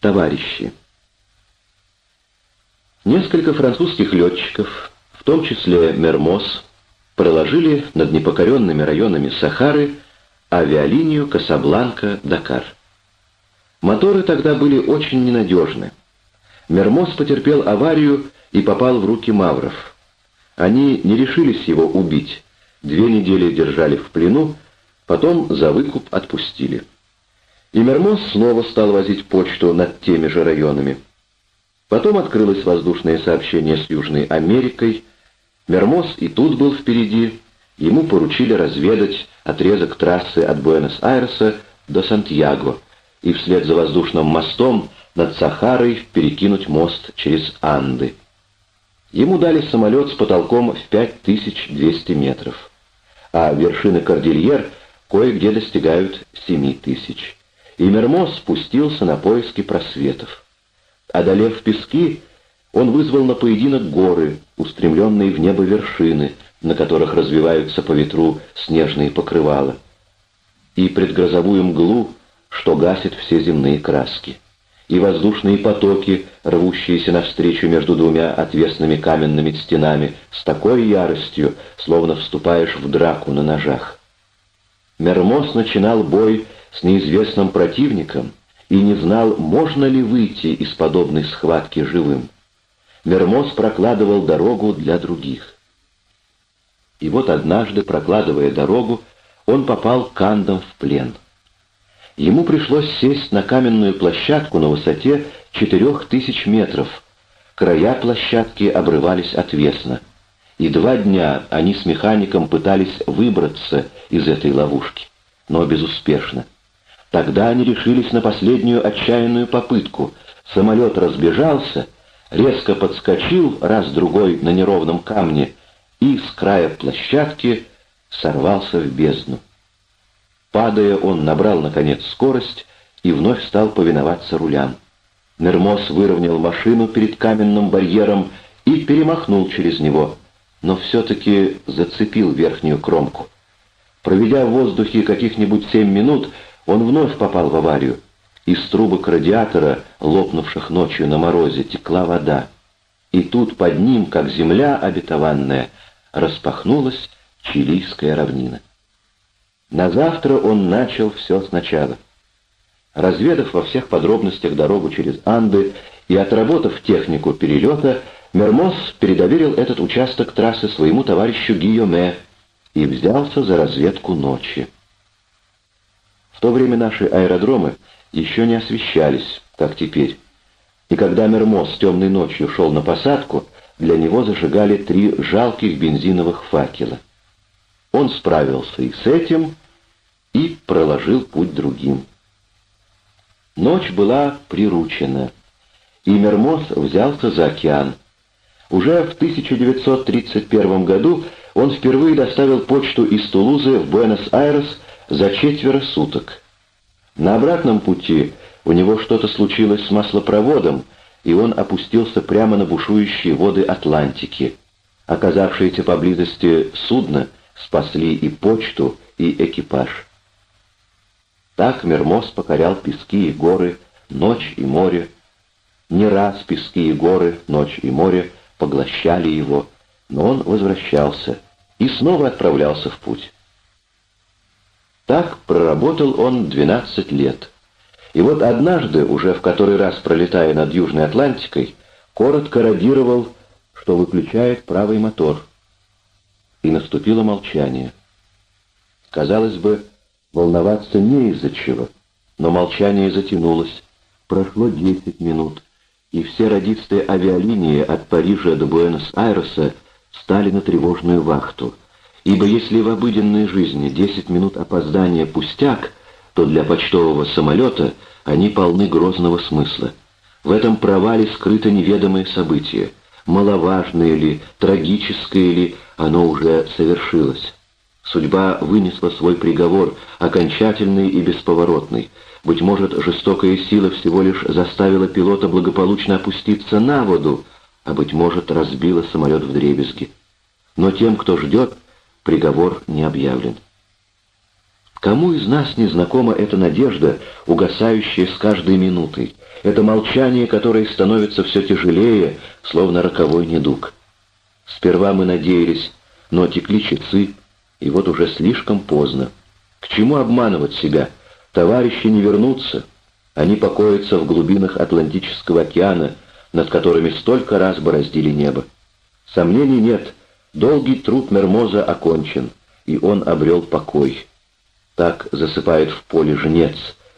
Товарищи. Несколько французских летчиков, в том числе Мермоз, проложили над непокоренными районами Сахары авиалинию Касабланка-Дакар. Моторы тогда были очень ненадежны. Мермоз потерпел аварию и попал в руки мавров. Они не решились его убить, две недели держали в плену, потом за выкуп отпустили. И Мермоз снова стал возить почту над теми же районами. Потом открылось воздушное сообщение с Южной Америкой. Мермоз и тут был впереди. Ему поручили разведать отрезок трассы от Буэнос-Айреса до Сантьяго и вслед за воздушным мостом над Сахарой перекинуть мост через Анды. Ему дали самолет с потолком в 5200 метров, а вершины кордильер кое-где достигают 7000. И Мермоз спустился на поиски просветов. Одолев пески, он вызвал на поединок горы, устремленные в небо вершины, на которых развиваются по ветру снежные покрывала, и предгрозовую мглу, что гасит все земные краски, и воздушные потоки, рвущиеся навстречу между двумя отвесными каменными стенами, с такой яростью, словно вступаешь в драку на ножах. Мермос начинал бой с неизвестным противником — и не знал, можно ли выйти из подобной схватки живым. Мермоз прокладывал дорогу для других. И вот однажды, прокладывая дорогу, он попал к Андам в плен. Ему пришлось сесть на каменную площадку на высоте четырех тысяч метров. Края площадки обрывались отвесно. И два дня они с механиком пытались выбраться из этой ловушки, но безуспешно. Тогда они решились на последнюю отчаянную попытку. Самолет разбежался, резко подскочил раз-другой на неровном камне и с края площадки сорвался в бездну. Падая, он набрал, наконец, скорость и вновь стал повиноваться рулям. Нермос выровнял машину перед каменным барьером и перемахнул через него, но все-таки зацепил верхнюю кромку. Проведя в воздухе каких-нибудь семь минут, он вновь попал в аварию. Из трубок радиатора, лопнувших ночью на морозе, текла вода. И тут под ним, как земля обетованная, распахнулась чилийская равнина. На завтра он начал все сначала. Разведав во всех подробностях дорогу через Анды и отработав технику перелета, Мермоз передоверил этот участок трассы своему товарищу Гийоме и взялся за разведку ночи. В то время наши аэродромы еще не освещались, как теперь. И когда Мермоз темной ночью шел на посадку, для него зажигали три жалких бензиновых факела. Он справился и с этим, и проложил путь другим. Ночь была приручена, и Мермоз взялся за океан. Уже в 1931 году он впервые доставил почту из Тулузы в Буэнос-Айрес за четверо суток. На обратном пути у него что-то случилось с маслопроводом, и он опустился прямо на бушующие воды Атлантики. Оказавшиеся поблизости судна спасли и почту, и экипаж. Так Мермоз покорял пески и горы, ночь и море. Не раз пески и горы, ночь и море поглощали его, но он возвращался и снова отправлялся в путь. Так проработал он 12 лет. И вот однажды, уже в который раз пролетая над Южной Атлантикой, коротко радировал, что выключает правый мотор. И наступило молчание. Казалось бы, волноваться не из-за чего, но молчание затянулось. Прошло 10 минут, и все радисты авиалинии от Парижа до Буэнос-Айреса стали на тревожную вахту — Ибо если в обыденной жизни 10 минут опоздания пустяк, то для почтового самолета они полны грозного смысла. В этом провале скрыто неведомое событие. Маловажное ли, трагическое ли, оно уже совершилось. Судьба вынесла свой приговор, окончательный и бесповоротный. Быть может, жестокая сила всего лишь заставила пилота благополучно опуститься на воду, а, быть может, разбила самолет в дребезги. Но тем, кто ждет, приговор не объявлен. Кому из нас не знакома эта надежда, угасающая с каждой минутой, это молчание, которое становится все тяжелее, словно роковой недуг? Сперва мы надеялись, но текли часы, и вот уже слишком поздно. К чему обманывать себя? Товарищи не вернутся. Они покоятся в глубинах Атлантического океана, над которыми столько раз бороздили небо. Сомнений нет, долгий труд Мермоза окончен, и он обрел покой. Так засыпает в поле жнец,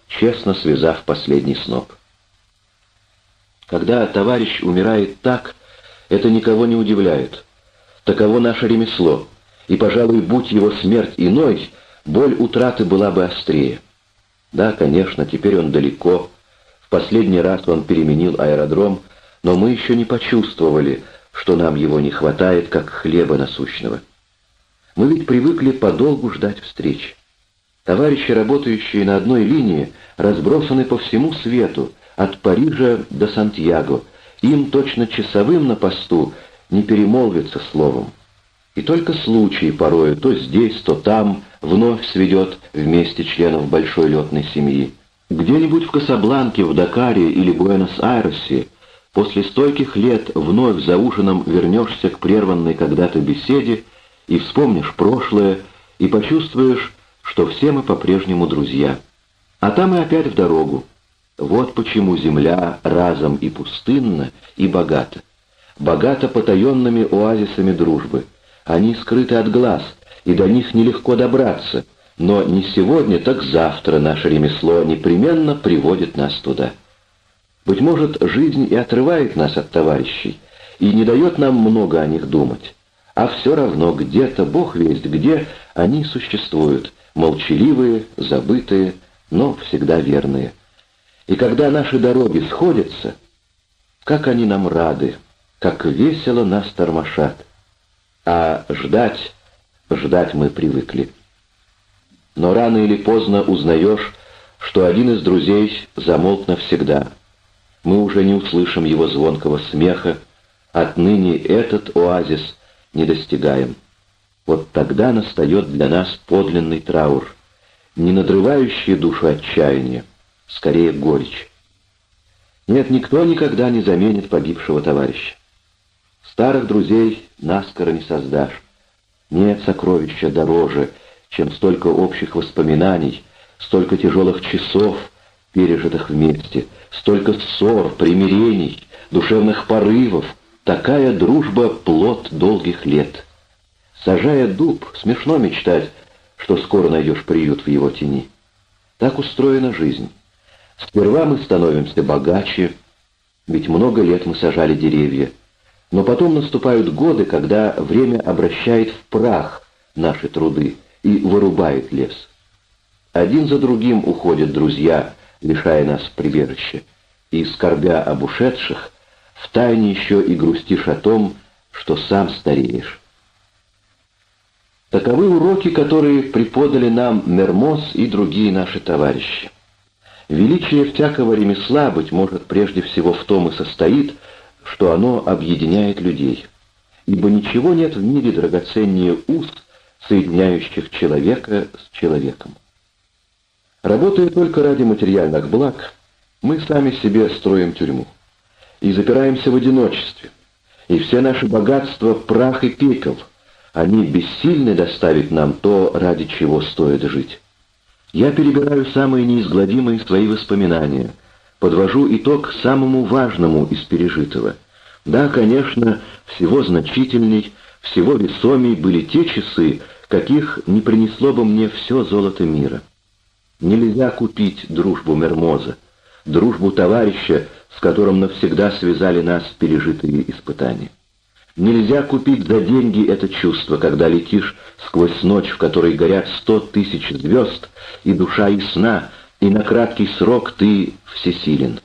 честно связав последний сноп. Когда товарищ умирает так, это никого не удивляет. Таково наше ремесло, и, пожалуй, будь его смерть иной, боль утраты была бы острее. Да, конечно, теперь он далеко. В последний раз он переменил аэродром, но мы еще не почувствовали, что нам его не хватает, как хлеба насущного. Мы ведь привыкли подолгу ждать встреч. Товарищи, работающие на одной линии, разбросаны по всему свету, от Парижа до Сантьяго. Им точно часовым на посту не перемолвится словом. И только случай порою то здесь, то там вновь сведет вместе членов большой летной семьи. Где-нибудь в Касабланке, в Дакаре или Буэнос-Айресе после стольких лет вновь за ужином вернешься к прерванной когда-то беседе и вспомнишь прошлое, и почувствуешь, что все мы по-прежнему друзья. А там и опять в дорогу. Вот почему земля разом и пустынна, и богата. Богата потаенными оазисами дружбы. Они скрыты от глаз, и до них нелегко добраться, но не сегодня, так завтра наше ремесло непременно приводит нас туда. Быть может, жизнь и отрывает нас от товарищей, и не дает нам много о них думать. А все равно где-то, Бог весть где, они существуют, молчаливые, забытые, но всегда верные. И когда наши дороги сходятся, как они нам рады, как весело нас тормошат. А ждать, ждать мы привыкли. Но рано или поздно узнаешь, что один из друзей замолк навсегда. Мы уже не услышим его звонкого смеха, отныне этот оазис не достигаем. Вот тогда настает для нас подлинный траур, не надрывающий душу отчаяние, скорее горечь. Нет, никто никогда не заменит погибшего товарища. Старых друзей наскоро не создашь. Нет сокровища дороже, чем столько общих воспоминаний, столько тяжелых часов, пережитых вместе, столько ссор, примирений, душевных порывов. Такая дружба — плод долгих лет. Сажая дуб, смешно мечтать, что скоро найдешь приют в его тени. Так устроена жизнь. Сперва мы становимся богаче, ведь много лет мы сажали деревья, но потом наступают годы, когда время обращает в прах наши труды и вырубает лес. Один за другим уходят друзья, лишая нас прибежища, и, скорбя об ушедших, втайне еще и грустишь о том, что сам стареешь. Таковы уроки, которые преподали нам Мермоз и другие наши товарищи. Величие всякого ремесла, быть может, прежде всего в том и состоит, что оно объединяет людей. Ибо ничего нет в мире драгоценнее уз, соединяющих человека с человеком. Работая только ради материальных благ, мы сами себе строим тюрьму и запираемся в одиночестве, и все наши богатства — прах и пепел, они бессильны доставить нам то, ради чего стоит жить. Я перебираю самые неизгладимые свои воспоминания — подвожу итог самому важному из пережитого. Да, конечно, всего значительней, всего весомей были те часы, каких не принесло бы мне все золото мира. Нельзя купить дружбу Мермоза, дружбу товарища, с которым навсегда связали нас пережитые испытания. Нельзя купить за деньги это чувство, когда летишь сквозь ночь, в которой горят сто тысяч звезд, и душа ясна, и на краткий срок ты всесилен.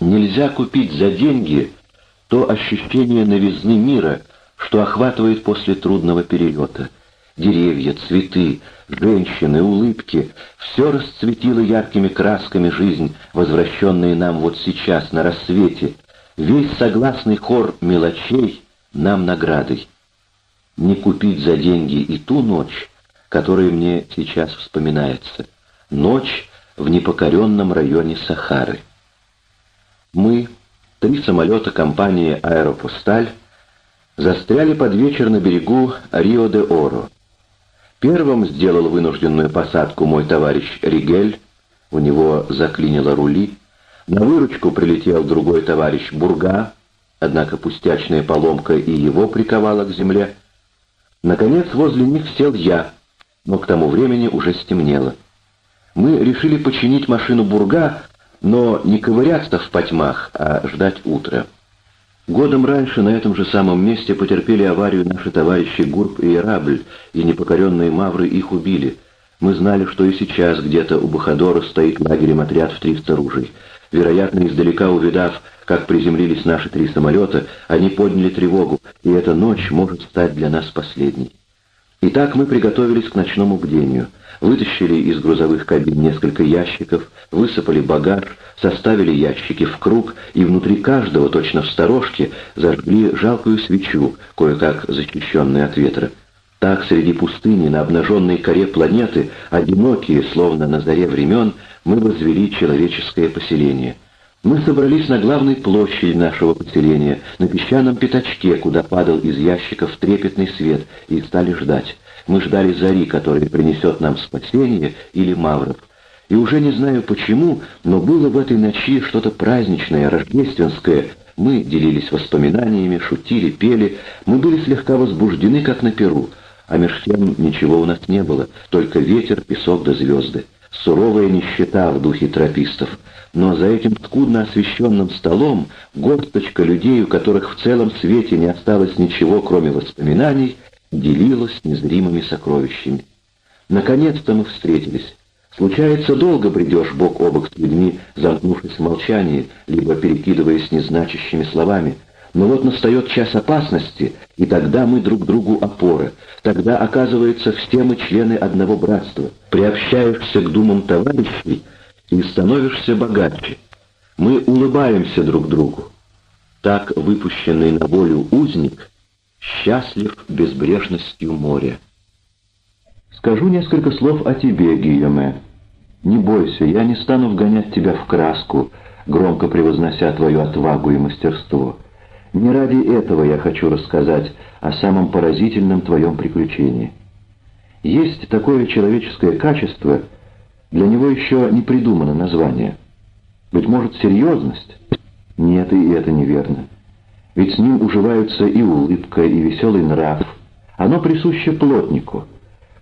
Нельзя купить за деньги то ощущение новизны мира, что охватывает после трудного перелета. Деревья, цветы, женщины, улыбки — все расцветило яркими красками жизнь, возвращенная нам вот сейчас, на рассвете. Весь согласный хор мелочей нам наградой. Не купить за деньги и ту ночь, который мне сейчас вспоминается. Ночь в непокоренном районе Сахары. Мы, три самолета компании «Аэропосталь», застряли под вечер на берегу Рио-де-Оро. Первым сделал вынужденную посадку мой товарищ Ригель, у него заклинило рули. На выручку прилетел другой товарищ Бурга, однако пустячная поломка и его приковала к земле. Наконец, возле них сел я, но к тому времени уже стемнело. Мы решили починить машину Бурга, но не ковыряться в потьмах, а ждать утра. Годом раньше на этом же самом месте потерпели аварию наши товарищи Гурб и Ирабль, и непокоренные мавры их убили. Мы знали, что и сейчас где-то у Бахадора стоит лагерем отряд в 300 ружей. Вероятно, издалека увидав, как приземлились наши три самолета, они подняли тревогу, и эта ночь может стать для нас последней. Итак, мы приготовились к ночному бдению. Вытащили из грузовых кабин несколько ящиков, высыпали багаж, составили ящики в круг и внутри каждого, точно в сторожке, зажгли жалкую свечу, кое-как защищенную от ветра. Так, среди пустыни, на обнаженной коре планеты, одинокие, словно на заре времен, мы возвели человеческое поселение. Мы собрались на главной площади нашего поселения, на песчаном пятачке, куда падал из ящиков трепетный свет, и стали ждать. Мы ждали зари, которая принесет нам спасение или мавров. И уже не знаю почему, но было в этой ночи что-то праздничное, рождественское. Мы делились воспоминаниями, шутили, пели. Мы были слегка возбуждены, как на перу. А меж тем ничего у нас не было, только ветер, песок да звезды. Суровая нищета в духе тропистов — но за этим скудно освещенным столом горсточка людей, у которых в целом свете не осталось ничего, кроме воспоминаний, делилась незримыми сокровищами. Наконец-то мы встретились. Случается, долго бредешь бок о бок с людьми, замкнувшись в молчании, либо перекидываясь незначащими словами. Но вот настает час опасности, и тогда мы друг другу опоры. Тогда, оказывается, все мы члены одного братства. Приобщаешься к думам товарищей, и становишься богаче. Мы улыбаемся друг другу. Так выпущенный на волю узник счастлив безбрежностью моря. Скажу несколько слов о тебе, Гийоме. Не бойся, я не стану вгонять тебя в краску, громко превознося твою отвагу и мастерство. Не ради этого я хочу рассказать о самом поразительном твоем приключении. Есть такое человеческое качество — для него еще не придумано название. Быть может, серьезность? Нет, и это неверно. Ведь с ним уживаются и улыбка, и веселый нрав. Оно присуще плотнику.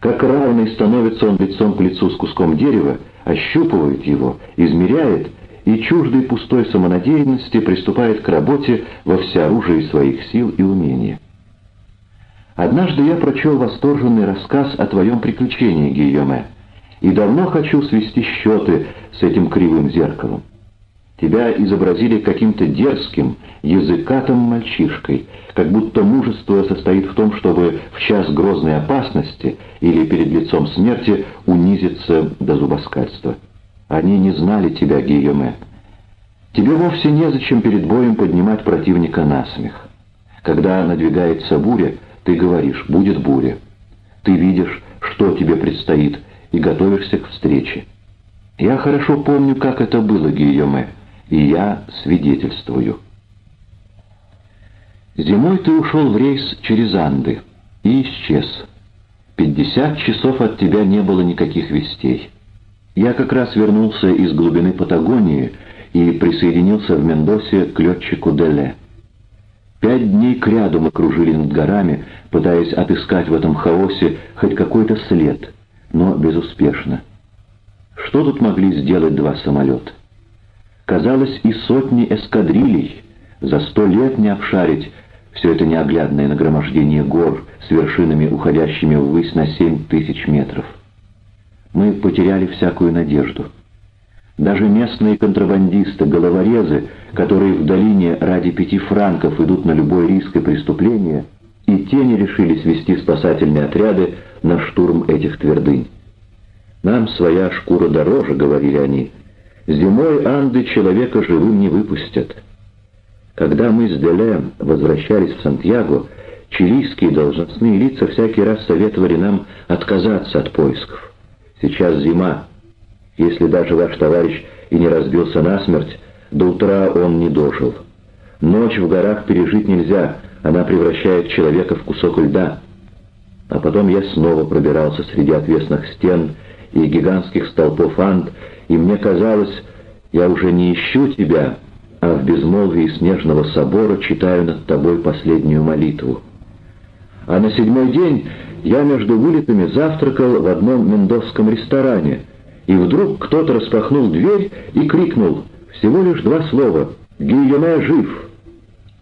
Как равный становится он лицом к лицу с куском дерева, ощупывает его, измеряет, и чуждой пустой самонадеянности приступает к работе во всеоружии своих сил и умения. Однажды я прочел восторженный рассказ о твоем приключении, Гийоме и давно хочу свести счеты с этим кривым зеркалом. Тебя изобразили каким-то дерзким, языкатым мальчишкой, как будто мужество состоит в том, чтобы в час грозной опасности или перед лицом смерти унизиться до зубоскальства. Они не знали тебя, Гийоме. Тебе вовсе незачем перед боем поднимать противника на смех. Когда надвигается буря, ты говоришь «будет буря». Ты видишь, что тебе предстоит, и готовишься к встрече. Я хорошо помню, как это было, Гийоме, и я свидетельствую. Зимой ты ушел в рейс через Анды и исчез. Пятьдесят часов от тебя не было никаких вестей. Я как раз вернулся из глубины Патагонии и присоединился в Мендосе к летчику Деле. Пять дней кряду мы кружили над горами, пытаясь отыскать в этом хаосе хоть какой-то след — но безуспешно. Что тут могли сделать два самолета? Казалось, и сотни эскадрилей за сто лет не обшарить все это неоглядное нагромождение гор с вершинами, уходящими ввысь на семь тысяч метров. Мы потеряли всякую надежду. Даже местные контрабандисты, головорезы, которые в долине ради пяти франков идут на любой риск и преступление, и те не решились вести спасательные отряды на штурм этих твердынь. «Нам своя шкура дороже», — говорили они. «Зимой Анды человека живым не выпустят». Когда мы с Делем возвращались в Сантьяго, Чилийские должностные лица всякий раз советовали нам отказаться от поисков. Сейчас зима. Если даже ваш товарищ и не разбился насмерть, до утра он не дожил. Ночь в горах пережить нельзя, она превращает человека в кусок льда. А потом я снова пробирался среди отвесных стен и гигантских столпов Анд, и мне казалось, я уже не ищу тебя, а в безмолвии снежного собора читаю над тобой последнюю молитву. А на седьмой день я между вылетами завтракал в одном мендосском ресторане, и вдруг кто-то распахнул дверь и крикнул всего лишь два слова «Гийоме жив!»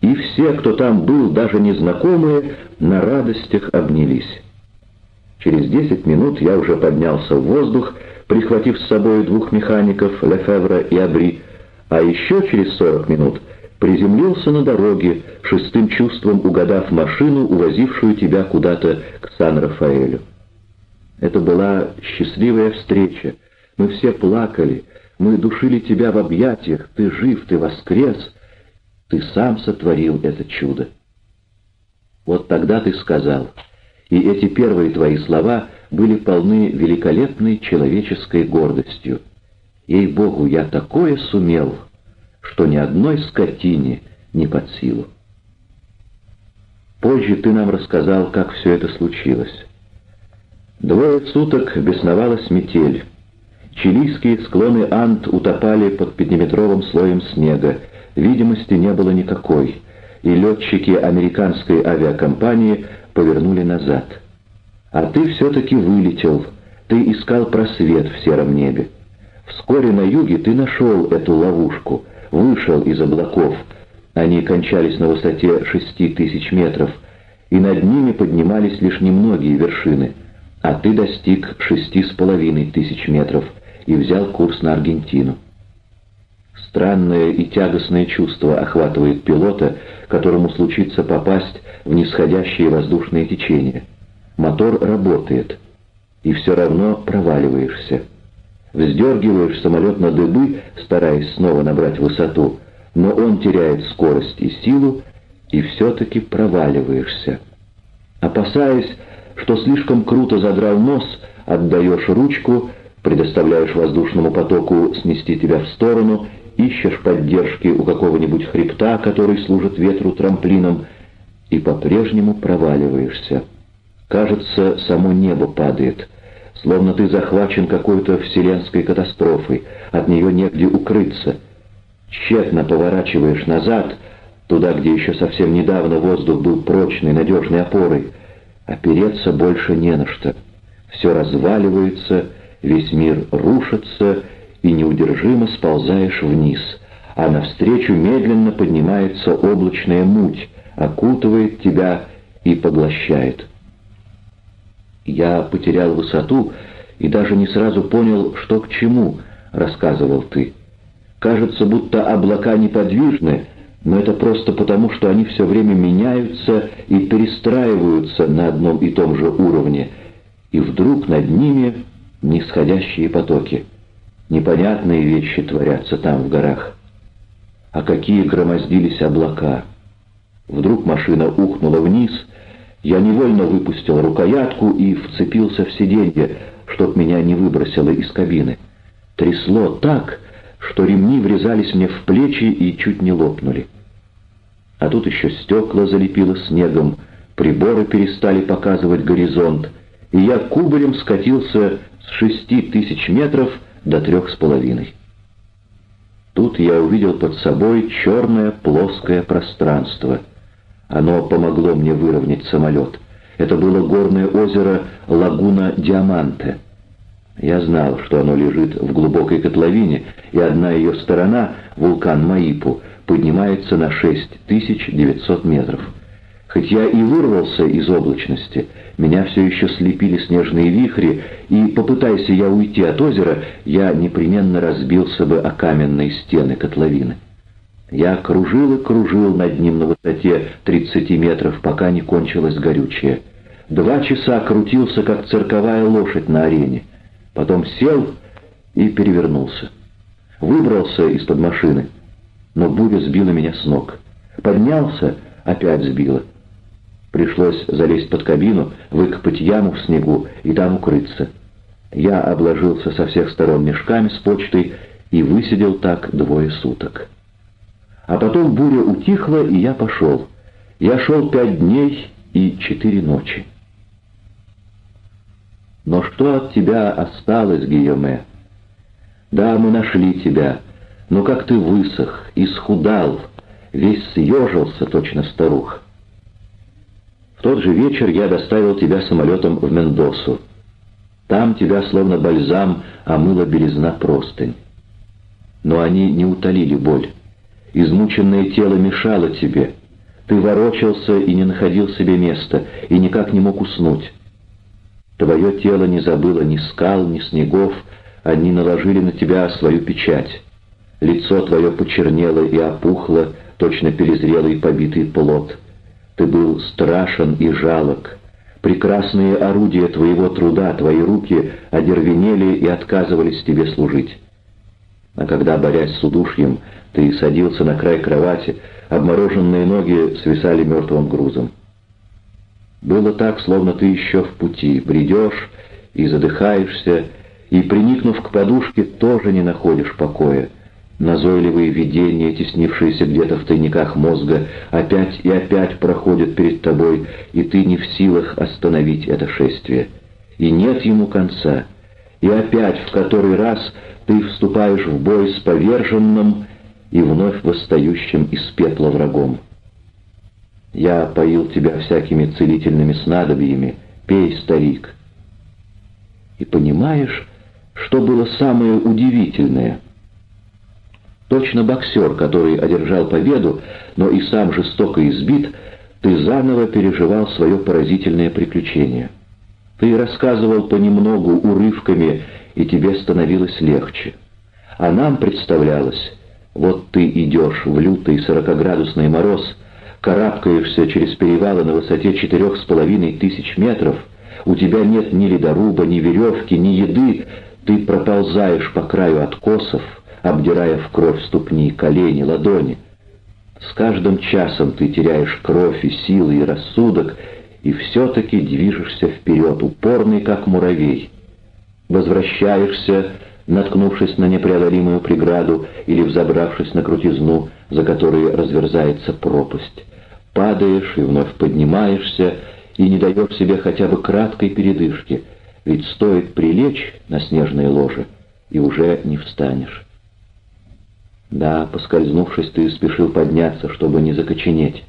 И все, кто там был, даже незнакомые, на радостях обнялись. Через десять минут я уже поднялся в воздух, прихватив с собой двух механиков, Лефевра и Абри, а еще через сорок минут приземлился на дороге, шестым чувством угадав машину, увозившую тебя куда-то к Сан-Рафаэлю. Это была счастливая встреча. Мы все плакали, мы душили тебя в объятиях, ты жив, ты воскрес, ты сам сотворил это чудо. Вот тогда ты сказал, и эти первые твои слова были полны великолепной человеческой гордостью. Ей-богу, я такое сумел, что ни одной скотине не под силу. Позже ты нам рассказал, как все это случилось. Двое суток бесновалась метель. Чилийские склоны Анд утопали под пятиметровым слоем снега, видимости не было никакой, и летчики американской авиакомпании повернули назад. А ты все-таки вылетел, ты искал просвет в сером небе. Вскоре на юге ты нашел эту ловушку, вышел из облаков, они кончались на высоте шести тысяч метров, и над ними поднимались лишь немногие вершины, а ты достиг шести с половиной тысяч метров и взял курс на Аргентину. Странное и тягостное чувство охватывает пилота, которому случится попасть в нисходящие воздушные течения. Мотор работает, и все равно проваливаешься. Вздергиваешь самолет на дыбы, стараясь снова набрать высоту, но он теряет скорость и силу, и все-таки проваливаешься. Опасаясь, что слишком круто задрал нос, отдаешь ручку, предоставляешь воздушному потоку снести тебя в сторону ищешь поддержки у какого-нибудь хребта, который служит ветру трамплином, и по-прежнему проваливаешься. Кажется, само небо падает, словно ты захвачен какой-то вселенской катастрофой, от нее негде укрыться. Тщетно поворачиваешь назад, туда, где еще совсем недавно воздух был прочной, надежной опорой. Опереться больше не на что. Все разваливается, весь мир рушится, и неудержимо сползаешь вниз, а навстречу медленно поднимается облачная муть, окутывает тебя и поглощает. «Я потерял высоту и даже не сразу понял, что к чему», — рассказывал ты. «Кажется, будто облака неподвижны, но это просто потому, что они все время меняются и перестраиваются на одном и том же уровне, и вдруг над ними нисходящие потоки». Непонятные вещи творятся там, в горах. А какие громоздились облака! Вдруг машина ухнула вниз, я невольно выпустил рукоятку и вцепился в сиденье, чтоб меня не выбросило из кабины. Трясло так, что ремни врезались мне в плечи и чуть не лопнули. А тут еще стекла залепило снегом, приборы перестали показывать горизонт, и я кубарем скатился с шести тысяч метров до трех с половиной. Тут я увидел под собой черное плоское пространство. Оно помогло мне выровнять самолет. Это было горное озеро Лагуна Диаманте. Я знал, что оно лежит в глубокой котловине, и одна ее сторона, вулкан Маипу, поднимается на 6900 метров. Хоть я и вырвался из облачности, меня все еще слепили снежные вихри, и, попытайся я уйти от озера, я непременно разбился бы о каменные стены котловины. Я кружил и кружил над ним на высоте 30 метров, пока не кончилось горючее. Два часа крутился, как цирковая лошадь на арене. Потом сел и перевернулся. Выбрался из-под машины, но буря сбила меня с ног. Поднялся, опять сбила. Пришлось залезть под кабину, выкопать яму в снегу и там укрыться. Я обложился со всех сторон мешками с почтой и высидел так двое суток. А потом буря утихла, и я пошел. Я шел пять дней и четыре ночи. Но что от тебя осталось, Гийоме? Да, мы нашли тебя, но как ты высох, исхудал, весь съежился, точно старух. В тот же вечер я доставил тебя самолетом в Мендосу. Там тебя словно бальзам омыла белизна простынь. Но они не утолили боль. Измученное тело мешало тебе. Ты ворочался и не находил себе места, и никак не мог уснуть. Твое тело не забыло ни скал, ни снегов, они наложили на тебя свою печать. Лицо твое почернело и опухло, точно перезрелый побитый плод. Ты был страшен и жалок. Прекрасные орудия твоего труда, твои руки одервенели и отказывались тебе служить. А когда, борясь с удушьем, ты садился на край кровати, обмороженные ноги свисали мертвым грузом. Было так, словно ты еще в пути, бредешь и задыхаешься, и, приникнув к подушке, тоже не находишь покоя. Назойливые видения, теснившиеся где-то в тайниках мозга, опять и опять проходят перед тобой, и ты не в силах остановить это шествие. И нет ему конца. И опять в который раз ты вступаешь в бой с поверженным и вновь восстающим из пепла врагом. Я поил тебя всякими целительными снадобьями, пей, старик. И понимаешь, что было самое удивительное — Точно боксер, который одержал победу, но и сам жестоко избит, ты заново переживал свое поразительное приключение. Ты рассказывал понемногу урывками, и тебе становилось легче. А нам представлялось, вот ты идешь в лютый сорокоградусный мороз, карабкаешься через перевалы на высоте четырех с половиной тысяч метров, у тебя нет ни ледоруба, ни веревки, ни еды, ты проползаешь по краю откосов, обдирая в кровь ступни, колени, ладони. С каждым часом ты теряешь кровь и силы, и рассудок, и все-таки движешься вперед, упорный, как муравей. Возвращаешься, наткнувшись на непреодолимую преграду или взобравшись на крутизну, за которой разверзается пропасть. Падаешь и вновь поднимаешься, и не даешь себе хотя бы краткой передышки, ведь стоит прилечь на снежное ложе, и уже не встанешь. Да, поскользнувшись, ты спешил подняться, чтобы не закоченеть.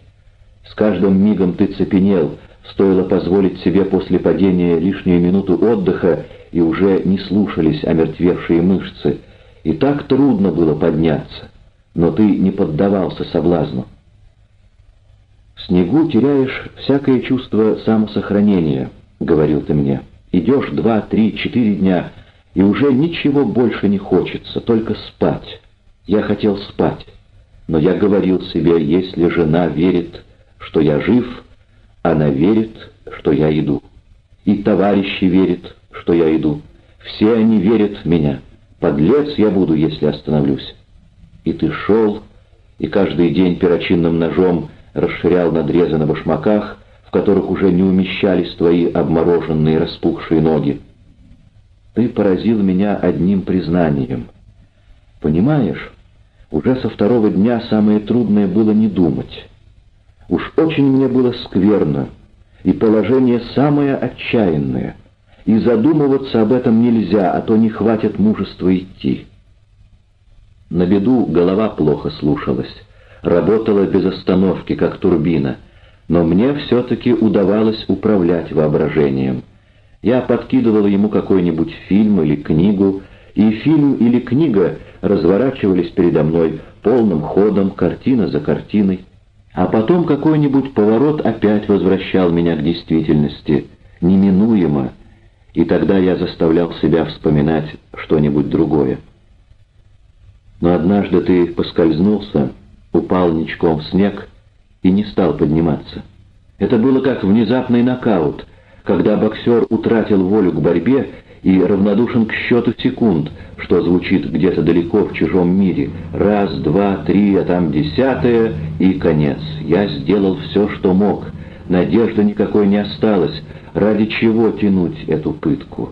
С каждым мигом ты цепенел, стоило позволить себе после падения лишнюю минуту отдыха, и уже не слушались омертвевшие мышцы. И так трудно было подняться, но ты не поддавался соблазну. В снегу теряешь всякое чувство самосохранения, — говорил ты мне. Идешь два, три, четыре дня, и уже ничего больше не хочется, только спать. Я хотел спать, но я говорил себе, если жена верит, что я жив, она верит, что я иду. И товарищи верят, что я иду. Все они верят в меня. Подлец я буду, если остановлюсь. И ты шел, и каждый день перочинным ножом расширял надрезы на башмаках, в которых уже не умещались твои обмороженные распухшие ноги. Ты поразил меня одним признанием. Понимаешь, уже со второго дня самое трудное было не думать. Уж очень мне было скверно, и положение самое отчаянное, и задумываться об этом нельзя, а то не хватит мужества идти. На беду голова плохо слушалась, работала без остановки, как турбина, но мне все-таки удавалось управлять воображением. Я подкидывал ему какой-нибудь фильм или книгу, и фильм или книга разворачивались передо мной полным ходом, картина за картиной. А потом какой-нибудь поворот опять возвращал меня к действительности, неминуемо, и тогда я заставлял себя вспоминать что-нибудь другое. Но однажды ты поскользнулся, упал ничком в снег и не стал подниматься. Это было как внезапный нокаут, когда боксер утратил волю к борьбе и равнодушен к счету секунд, что звучит где-то далеко в чужом мире. Раз, два, три, а там десятое и конец. Я сделал все, что мог. надежды никакой не осталось. Ради чего тянуть эту пытку?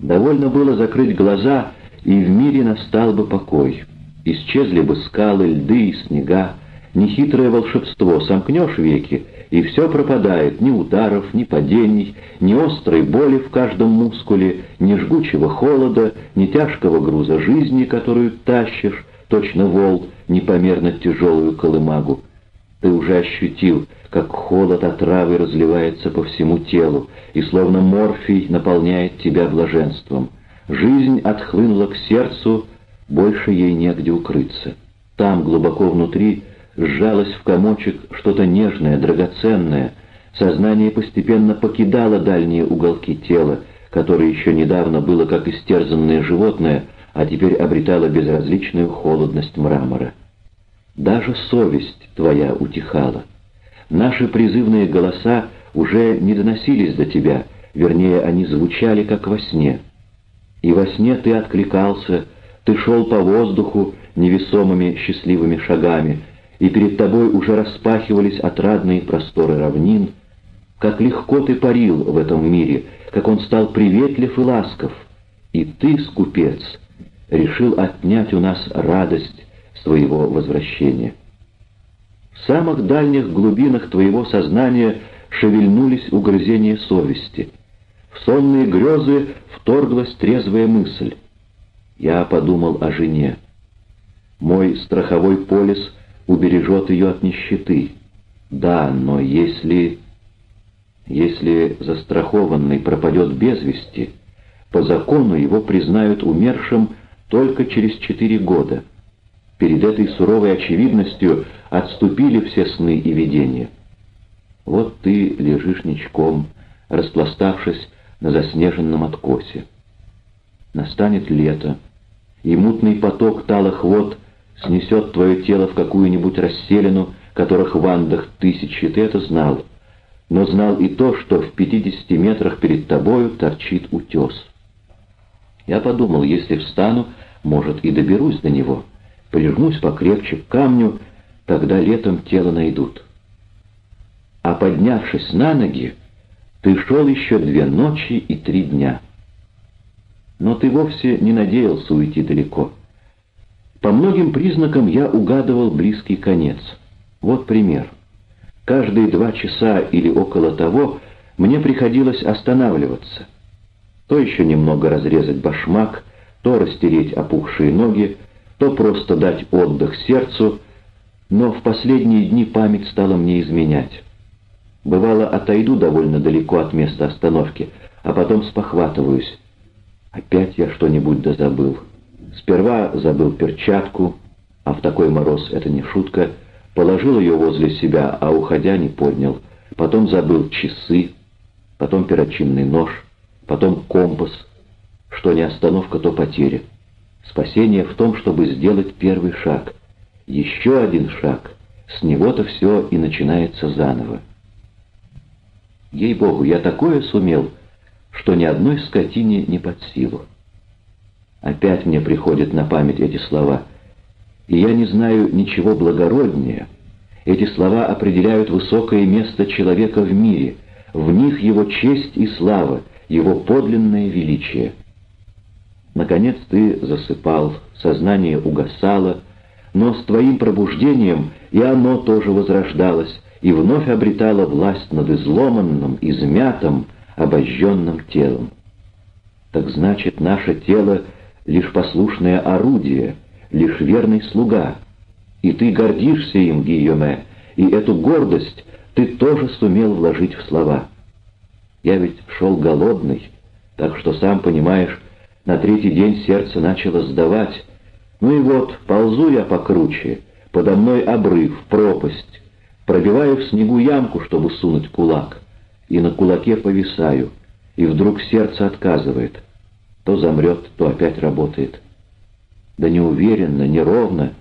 Довольно было закрыть глаза, и в мире настал бы покой. Исчезли бы скалы, льды и снега, нехитрое волшебство, сомкнешь веки, и все пропадает, ни ударов, ни падений, ни острой боли в каждом мускуле, ни жгучего холода, ни тяжкого груза жизни, которую тащишь, точно вол, непомерно тяжелую колымагу. Ты уже ощутил, как холод отравы разливается по всему телу, и словно морфий наполняет тебя блаженством. Жизнь отхлынула к сердцу, больше ей негде укрыться. Там, глубоко внутри, сжалось в комочек что-то нежное, драгоценное. Сознание постепенно покидало дальние уголки тела, которое еще недавно было как истерзанное животное, а теперь обретало безразличную холодность мрамора. Даже совесть твоя утихала. Наши призывные голоса уже не доносились до тебя, вернее, они звучали как во сне. И во сне ты откликался, ты шел по воздуху невесомыми счастливыми шагами, и перед тобой уже распахивались отрадные просторы равнин. Как легко ты парил в этом мире, как он стал приветлив и ласков. И ты, скупец, решил отнять у нас радость своего возвращения. В самых дальних глубинах твоего сознания шевельнулись угрызения совести. В сонные грезы вторглась трезвая мысль. Я подумал о жене. Мой страховой полис убережет ее от нищеты. Да, но если... Если застрахованный пропадет без вести, по закону его признают умершим только через четыре года. Перед этой суровой очевидностью отступили все сны и видения. Вот ты лежишь ничком, распластавшись на заснеженном откосе. Настанет лето, и мутный поток талых вод снесет твое тело в какую-нибудь расселину, которых в Андах тысячи, ты это знал. Но знал и то, что в пятидесяти метрах перед тобою торчит утес. Я подумал, если встану, может, и доберусь до него. Прижмусь покрепче к камню, тогда летом тело найдут. А поднявшись на ноги, ты шел еще две ночи и три дня. Но ты вовсе не надеялся уйти далеко. По многим признакам я угадывал близкий конец. Вот пример. Каждые два часа или около того мне приходилось останавливаться. То еще немного разрезать башмак, то растереть опухшие ноги, то просто дать отдых сердцу, но в последние дни память стала мне изменять. Бывало, отойду довольно далеко от места остановки, а потом спохватываюсь. Опять я что-нибудь дозабыл. Сперва забыл перчатку, а в такой мороз это не шутка, положил ее возле себя, а уходя не поднял. Потом забыл часы, потом перочинный нож, потом компас. Что не остановка, то потеря. Спасение в том, чтобы сделать первый шаг. Еще один шаг. С него-то все и начинается заново. Ей-богу, я такое сумел, что ни одной скотине не под силу. Опять мне приходят на память эти слова. И я не знаю ничего благороднее. Эти слова определяют высокое место человека в мире. В них его честь и слава, его подлинное величие. Наконец ты засыпал, сознание угасало, но с твоим пробуждением и оно тоже возрождалось и вновь обретало власть над изломанным, измятым, обожженным телом. Так значит, наше тело — лишь послушное орудие, лишь верный слуга. И ты гордишься им, Гийоме, и эту гордость ты тоже сумел вложить в слова. Я ведь шел голодный, так что, сам понимаешь, на третий день сердце начало сдавать. Ну и вот, ползу я покруче, подо мной обрыв, пропасть, пробиваю в снегу ямку, чтобы сунуть кулак, и на кулаке повисаю, и вдруг сердце отказывает. То замрет, то опять работает. Да неуверенно, неровно,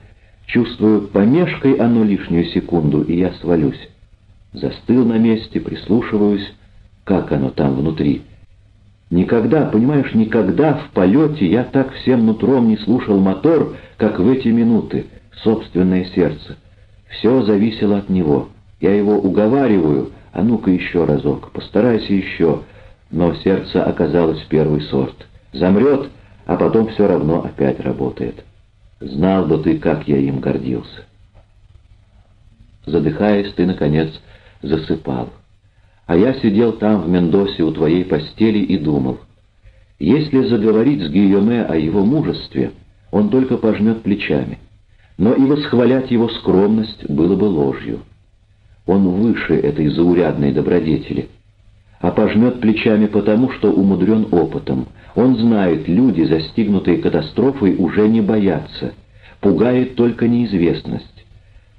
чувствую, помешкой оно лишнюю секунду, и я свалюсь. Застыл на месте, прислушиваюсь, как оно там внутри — Никогда, понимаешь, никогда в полете я так всем нутром не слушал мотор, как в эти минуты, собственное сердце. Все зависело от него. Я его уговариваю, А ну-ка еще разок, постарайся еще. Но сердце оказалось первый сорт. Замрет, а потом все равно опять работает. Знал бы ты, как я им гордился. Задыхаясь, ты, наконец, засыпал. А я сидел там, в Мендосе, у твоей постели и думал. Если заговорить с Гийоме о его мужестве, он только пожмет плечами. Но и восхвалять его скромность было бы ложью. Он выше этой заурядной добродетели. А пожмет плечами потому, что умудрен опытом. Он знает, люди, застигнутые катастрофой, уже не боятся. Пугает только неизвестность.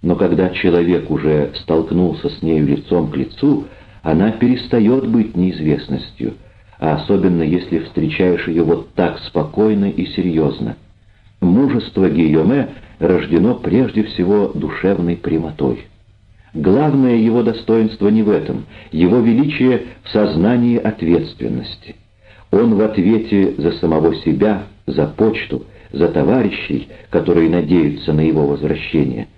Но когда человек уже столкнулся с нею лицом к лицу, она перестает быть неизвестностью, а особенно если встречаешь ее вот так спокойно и серьезно. Мужество Гийоме рождено прежде всего душевной прямотой. Главное его достоинство не в этом, его величие в сознании ответственности. Он в ответе за самого себя, за почту, за товарищей, которые надеются на его возвращение.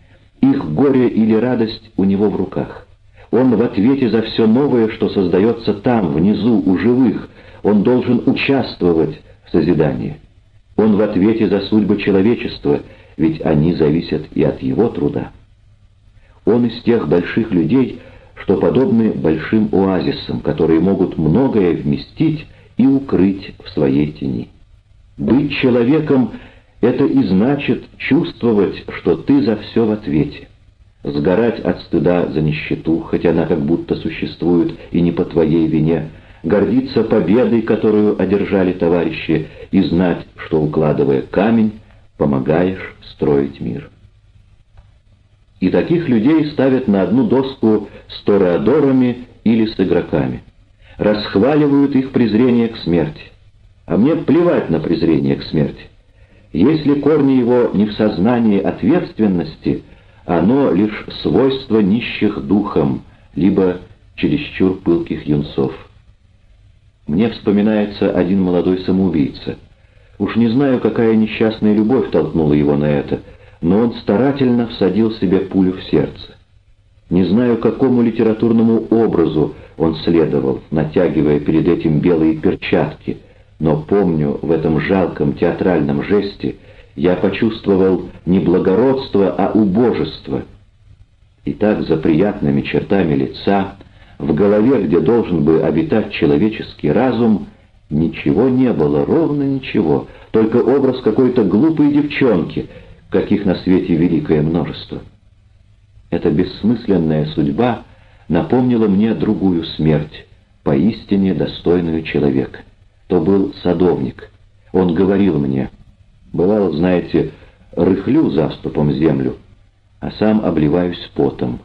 Их горе или радость у него в руках. Он в ответе за все новое, что создается там, внизу, у живых. Он должен участвовать в созидании. Он в ответе за судьбы человечества, ведь они зависят и от его труда. Он из тех больших людей, что подобны большим оазисам, которые могут многое вместить и укрыть в своей тени. Быть человеком — это и значит чувствовать, что ты за все в ответе сгорать от стыда за нищету, хотя она как будто существует и не по твоей вине, гордиться победой, которую одержали товарищи, и знать, что, укладывая камень, помогаешь строить мир. И таких людей ставят на одну доску с тореадорами или с игроками. Расхваливают их презрение к смерти. А мне плевать на презрение к смерти. Если корни его не в сознании ответственности – оно лишь свойство нищих духом, либо чересчур пылких юнцов. Мне вспоминается один молодой самоубийца. Уж не знаю, какая несчастная любовь толкнула его на это, но он старательно всадил себе пулю в сердце. Не знаю, какому литературному образу он следовал, натягивая перед этим белые перчатки, но помню в этом жалком театральном жесте — я почувствовал не благородство, а убожество. И так за приятными чертами лица, в голове, где должен бы обитать человеческий разум, ничего не было, ровно ничего, только образ какой-то глупой девчонки, каких на свете великое множество. Эта бессмысленная судьба напомнила мне другую смерть, поистине достойную человека. То был садовник. Он говорил мне — Бывало, знаете, рыхлю заступом землю, а сам обливаюсь потом.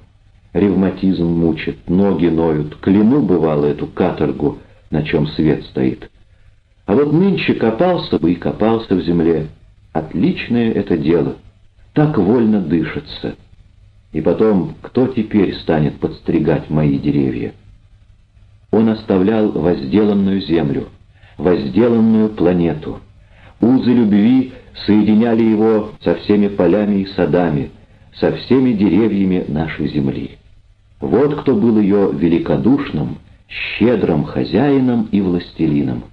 Ревматизм мучит, ноги ноют, кляну, бывало, эту каторгу, на чем свет стоит. А вот нынче копался бы и копался в земле. Отличное это дело. Так вольно дышится. И потом, кто теперь станет подстригать мои деревья? Он оставлял возделанную землю, возделанную планету — Узы любви соединяли его со всеми полями и садами, со всеми деревьями нашей земли. Вот кто был ее великодушным, щедрым хозяином и властелином.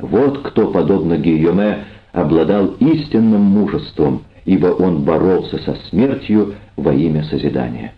Вот кто, подобно Гийоме, обладал истинным мужеством, ибо он боролся со смертью во имя созидания.